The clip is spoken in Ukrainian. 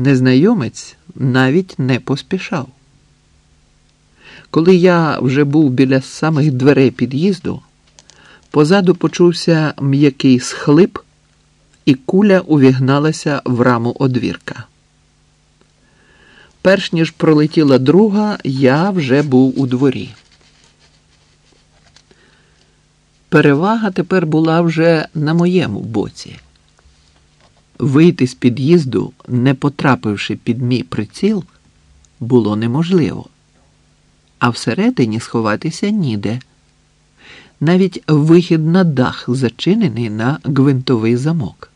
Незнайомець навіть не поспішав. Коли я вже був біля самих дверей під'їзду, позаду почувся м'який схлип, і куля увігналася в раму одвірка. Перш ніж пролетіла друга, я вже був у дворі. Перевага тепер була вже на моєму боці. Вийти з під'їзду, не потрапивши під мій приціл, було неможливо, а всередині сховатися ніде. Навіть вихід на дах зачинений на гвинтовий замок.